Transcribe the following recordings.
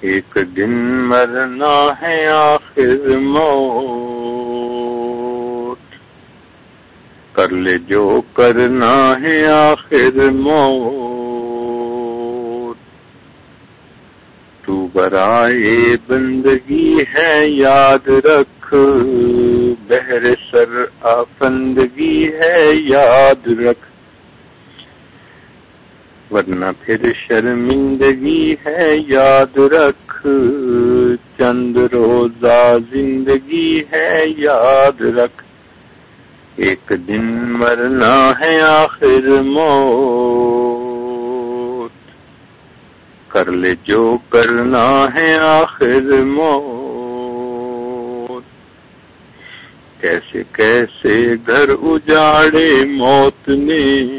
ایک دن مرنا ہے آخر موت۔ کر لے جو کرنا ہے آخر موت۔ تو برائے بندگی ہے یاد رکھ۔ بہر سر آفندگی ہے یاد رکھ۔ ورنہ پھر شرمندگی ہے یاد رکھ۔ چند روزہ زندگی ہے یاد رکھ۔ ایک دن مرنا ہے آخر موت۔ کر لے جو کرنا ہے آخر موت۔ کیسے کیسے گھر اجاڑے موت نے۔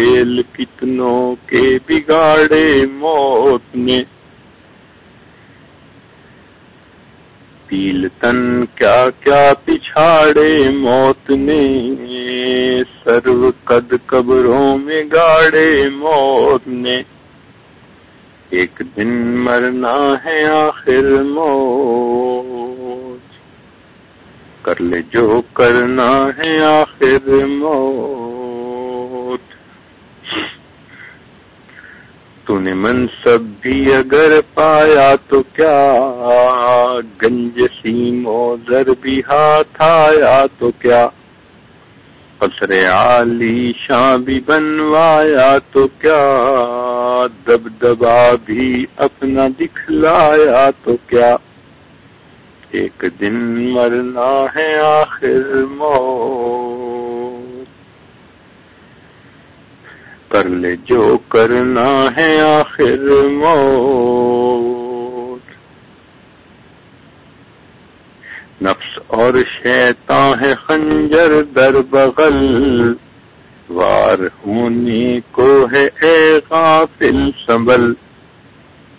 کھیل کتنوں کے بگاڑے موت نے۔ پیل تن کیا کیا پچھاڑے موت نے۔ سرو قد قبروں میں گاڑے موت نے۔ ایک دن مرنا ہے آخر موت۔ کر لے جو کرنا ہے آخر موت۔ تو نے منصب بھی اگر پایا تو کیا؟ گنج سیم و ذر بھی ہاتھ آیا تو کیا؟ قصر عالی شاہ بھی بنوایا تو کیا؟ دب دبا بھی اپنا دکھلایا تو کیا؟ ایک دن مرنا ہے آخر موت کر لے جو کرنا ہے آخر موت۔ نفس اور شیطان ہے خنجر در بغل۔ وار ہونے کو ہے اے غافل سنبل۔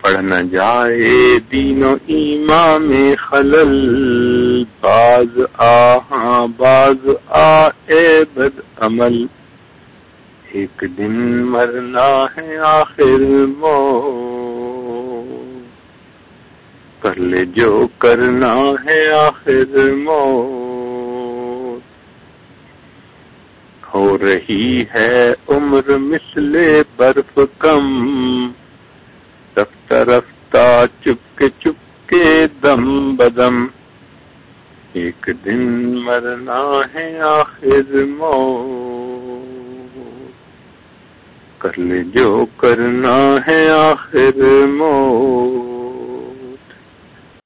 پڑھ نہ جائے دین و ایمان میں خلل۔ باز آہاں، باز آ اے بد عمل۔ ایک دن مرنا ہے آخر مو کر لے جو کرنا ہے آخر مو ہو رہی ہے عمر مثل برف کم رفتہ رفتہ چپکے چپکے دم بدم۔ ایک دن مرنا ہے آخر مو کر لے جو کرنا ہے آخر مو